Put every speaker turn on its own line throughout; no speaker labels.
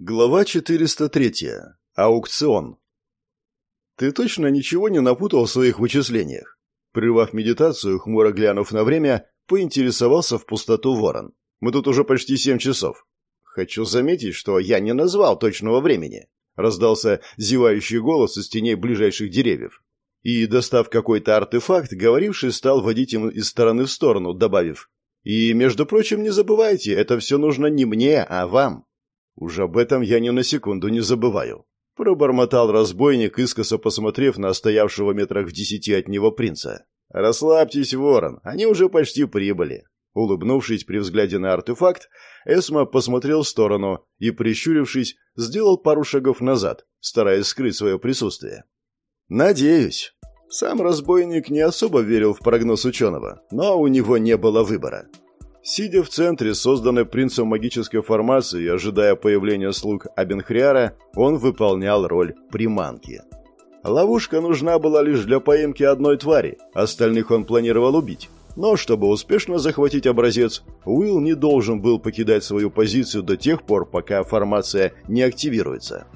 Глава 403. Аукцион. «Ты точно ничего не напутал в своих вычислениях?» Прервав медитацию, хмуро глянув на время, поинтересовался в пустоту ворон. «Мы тут уже почти семь часов». «Хочу заметить, что я не назвал точного времени», — раздался зевающий голос из теней ближайших деревьев. И, достав какой-то артефакт, говоривший стал водить им из стороны в сторону, добавив. «И, между прочим, не забывайте, это все нужно не мне, а вам». «Уж об этом я ни на секунду не забываю», — пробормотал разбойник, искоса посмотрев на стоявшего метрах в десяти от него принца. «Расслабьтесь, ворон, они уже почти прибыли». Улыбнувшись при взгляде на артефакт, Эсма посмотрел в сторону и, прищурившись, сделал пару шагов назад, стараясь скрыть свое присутствие. «Надеюсь». Сам разбойник не особо верил в прогноз ученого, но у него не было выбора. Сидя в центре, созданной принцем магической формации ожидая появления слуг Абенхриара, он выполнял роль приманки. Ловушка нужна была лишь для поимки одной твари, остальных он планировал убить. Но чтобы успешно захватить образец, Уилл не должен был покидать свою позицию до тех пор, пока формация не активируется.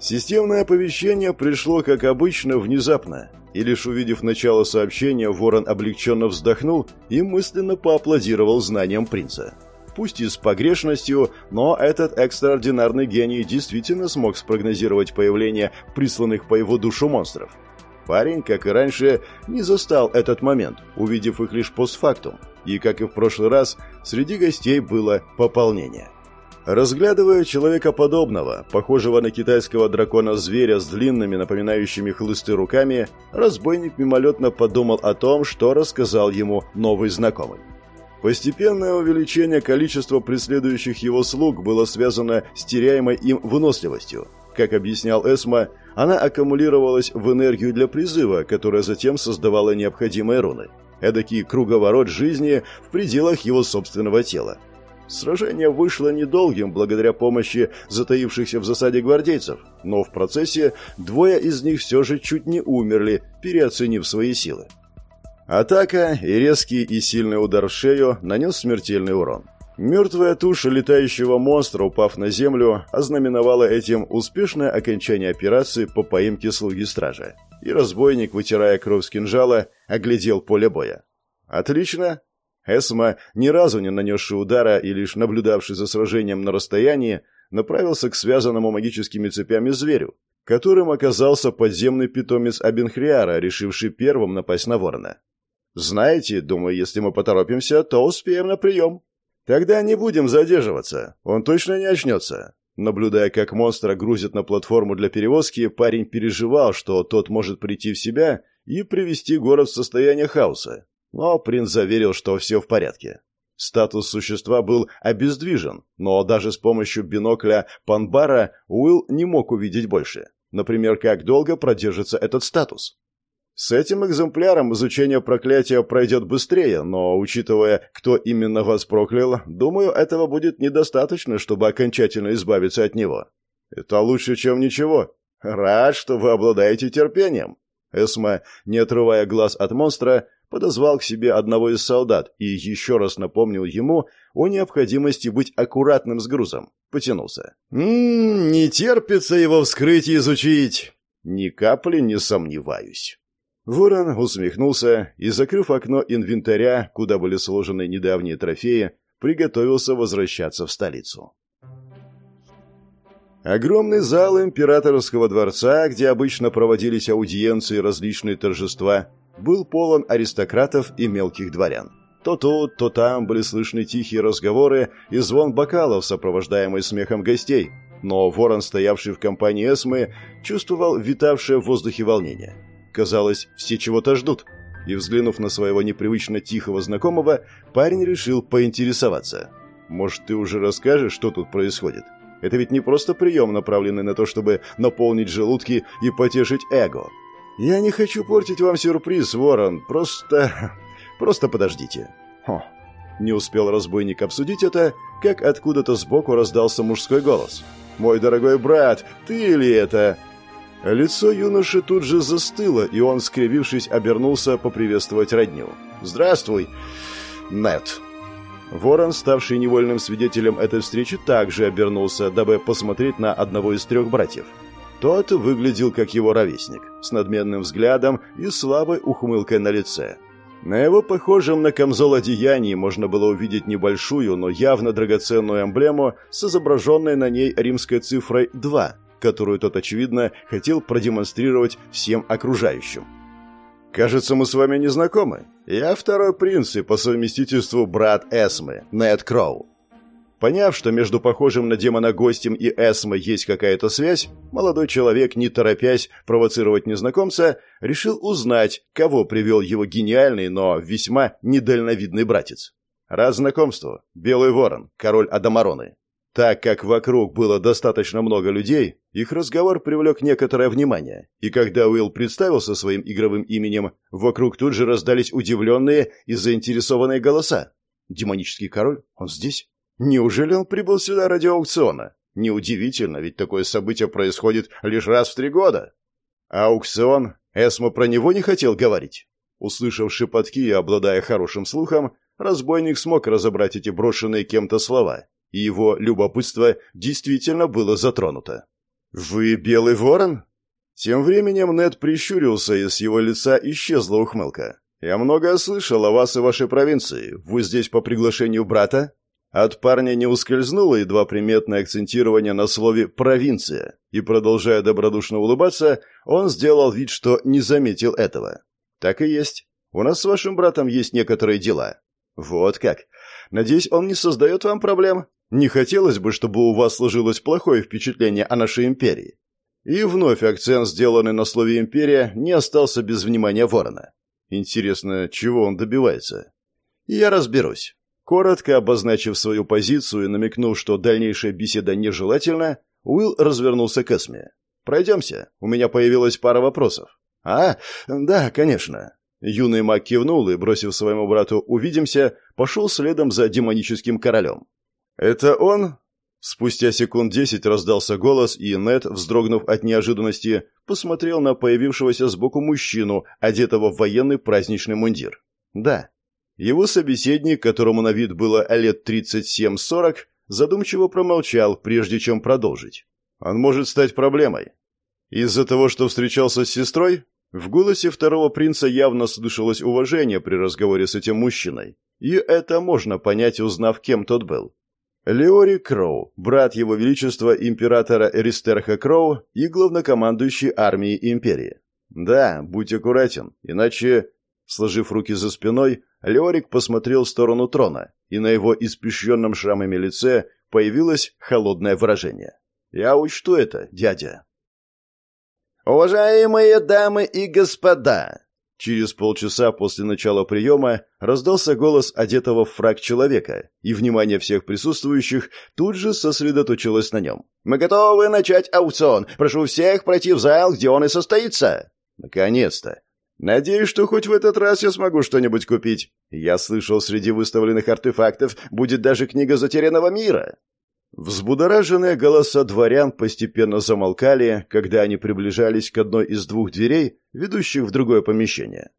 Системное оповещение пришло, как обычно, внезапно, и лишь увидев начало сообщения, Ворон облегченно вздохнул и мысленно поаплодировал знаниям принца. Пусть и с погрешностью, но этот экстраординарный гений действительно смог спрогнозировать появление присланных по его душу монстров. Парень, как и раньше, не застал этот момент, увидев их лишь постфактум, и, как и в прошлый раз, среди гостей было пополнение. Разглядывая человекоподобного, похожего на китайского дракона-зверя с длинными, напоминающими хлысты руками, разбойник мимолетно подумал о том, что рассказал ему новый знакомый. Постепенное увеличение количества преследующих его слуг было связано с теряемой им выносливостью. Как объяснял Эсма, она аккумулировалась в энергию для призыва, которая затем создавала необходимые руны. Эдакий круговорот жизни в пределах его собственного тела. Сражение вышло недолгим благодаря помощи затаившихся в засаде гвардейцев, но в процессе двое из них все же чуть не умерли, переоценив свои силы. Атака и резкий и сильный удар в шею нанес смертельный урон. Мертвая туша летающего монстра, упав на землю, ознаменовала этим успешное окончание операции по поимке слуги стража. И разбойник, вытирая кровь с кинжала, оглядел поле боя. «Отлично!» Эсма, ни разу не нанесший удара и лишь наблюдавший за сражением на расстоянии, направился к связанному магическими цепями зверю, которым оказался подземный питомец Абенхриара, решивший первым напасть на ворона. «Знаете, думаю, если мы поторопимся, то успеем на прием. Тогда не будем задерживаться, он точно не очнется». Наблюдая, как монстра грузят на платформу для перевозки, парень переживал, что тот может прийти в себя и привести город в состояние хаоса. Но принц заверил, что все в порядке. Статус существа был обездвижен, но даже с помощью бинокля Панбара Уилл не мог увидеть больше. Например, как долго продержится этот статус. С этим экземпляром изучение проклятия пройдет быстрее, но, учитывая, кто именно вас проклял, думаю, этого будет недостаточно, чтобы окончательно избавиться от него. Это лучше, чем ничего. Рад, что вы обладаете терпением. Эсма, не отрывая глаз от монстра, подозвал к себе одного из солдат и еще раз напомнил ему о необходимости быть аккуратным с грузом. Потянулся. «Ммм, не терпится его вскрыть и изучить!» «Ни капли не сомневаюсь». Ворон усмехнулся и, закрыв окно инвентаря, куда были сложены недавние трофеи, приготовился возвращаться в столицу. Огромный зал императорского дворца, где обычно проводились аудиенции и различные торжества, был полон аристократов и мелких дворян. То тут, то там были слышны тихие разговоры и звон бокалов, сопровождаемый смехом гостей. Но ворон, стоявший в компании Эсмы, чувствовал витавшее в воздухе волнение. Казалось, все чего-то ждут. И, взглянув на своего непривычно тихого знакомого, парень решил поинтересоваться. «Может, ты уже расскажешь, что тут происходит? Это ведь не просто прием, направленный на то, чтобы наполнить желудки и потешить эго. «Я не хочу портить вам сюрприз, Ворон. Просто... просто подождите». Хо. Не успел разбойник обсудить это, как откуда-то сбоку раздался мужской голос. «Мой дорогой брат, ты ли это?» Лицо юноши тут же застыло, и он, скривившись, обернулся поприветствовать родню. «Здравствуй, Нет. Ворон, ставший невольным свидетелем этой встречи, также обернулся, дабы посмотреть на одного из трех братьев. Тот выглядел как его ровесник, с надменным взглядом и слабой ухмылкой на лице. На его похожем на камзол одеянии можно было увидеть небольшую, но явно драгоценную эмблему с изображенной на ней римской цифрой 2, которую тот, очевидно, хотел продемонстрировать всем окружающим. «Кажется, мы с вами не знакомы. Я второй принц и по совместительству брат Эсмы, Нед Кроу». Поняв, что между похожим на демона гостем и Эсмой есть какая-то связь, молодой человек, не торопясь провоцировать незнакомца, решил узнать, кого привел его гениальный, но весьма недальновидный братец. Раз знакомство. Белый ворон, король Адамароны. Так как вокруг было достаточно много людей, их разговор привлек некоторое внимание, и когда Уилл представился своим игровым именем, вокруг тут же раздались удивленные и заинтересованные голоса. «Демонический король? Он здесь? Неужели он прибыл сюда ради аукциона? Неудивительно, ведь такое событие происходит лишь раз в три года». «Аукцион? Эсмо про него не хотел говорить?» Услышав шепотки и обладая хорошим слухом, разбойник смог разобрать эти брошенные кем-то слова и его любопытство действительно было затронуто. «Вы белый ворон?» Тем временем Нед прищурился, и с его лица исчезла ухмылка. «Я многое слышал о вас и вашей провинции. Вы здесь по приглашению брата?» От парня не ускользнуло едва приметное акцентирование на слове «провинция», и, продолжая добродушно улыбаться, он сделал вид, что не заметил этого. «Так и есть. У нас с вашим братом есть некоторые дела». «Вот как. Надеюсь, он не создает вам проблем?» Не хотелось бы, чтобы у вас сложилось плохое впечатление о нашей империи. И вновь акцент, сделанный на слове «империя», не остался без внимания ворона. Интересно, чего он добивается? Я разберусь. Коротко обозначив свою позицию и намекнув, что дальнейшая беседа нежелательна, Уилл развернулся к Эсме. «Пройдемся. У меня появилась пара вопросов». «А, да, конечно». Юный маг кивнул и, бросив своему брату «увидимся», пошел следом за демоническим королем. «Это он?» Спустя секунд десять раздался голос, и Нед, вздрогнув от неожиданности, посмотрел на появившегося сбоку мужчину, одетого в военный праздничный мундир. «Да». Его собеседник, которому на вид было лет 37-40, задумчиво промолчал, прежде чем продолжить. «Он может стать проблемой». «Из-за того, что встречался с сестрой?» В голосе второго принца явно слышалось уважение при разговоре с этим мужчиной. И это можно понять, узнав, кем тот был. Леори Кроу, брат его величества императора Эристерха Кроу и главнокомандующий армией империи. Да, будь аккуратен, иначе... Сложив руки за спиной, Леорик посмотрел в сторону трона, и на его испещренном шрамами лице появилось холодное выражение. «Я учту это, дядя». «Уважаемые дамы и господа!» Через полчаса после начала приема раздался голос одетого в фраг человека, и внимание всех присутствующих тут же сосредоточилось на нем. «Мы готовы начать аукцион. Прошу всех пройти в зал, где он и состоится». «Наконец-то. Надеюсь, что хоть в этот раз я смогу что-нибудь купить. Я слышал, среди выставленных артефактов будет даже книга затерянного мира». Взбудораженные голоса дворян постепенно замолкали, когда они приближались к одной из двух дверей, ведущих в другое помещение.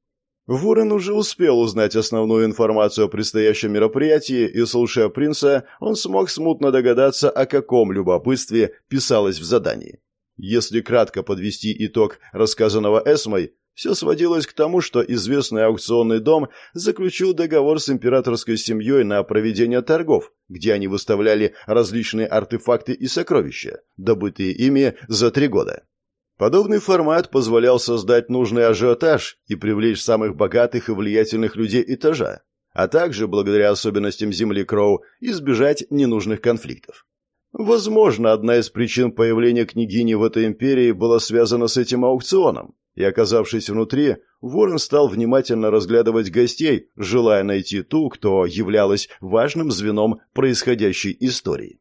Ворон уже успел узнать основную информацию о предстоящем мероприятии, и, слушая принца, он смог смутно догадаться, о каком любопытстве писалось в задании. Если кратко подвести итог рассказанного Эсмой, все сводилось к тому, что известный аукционный дом заключил договор с императорской семьей на проведение торгов, где они выставляли различные артефакты и сокровища, добытые ими за три года. Подобный формат позволял создать нужный ажиотаж и привлечь самых богатых и влиятельных людей этажа, а также, благодаря особенностям земли Кроу, избежать ненужных конфликтов. Возможно, одна из причин появления княгини в этой империи была связана с этим аукционом, и, оказавшись внутри, Ворон стал внимательно разглядывать гостей, желая найти ту, кто являлась важным звеном происходящей истории.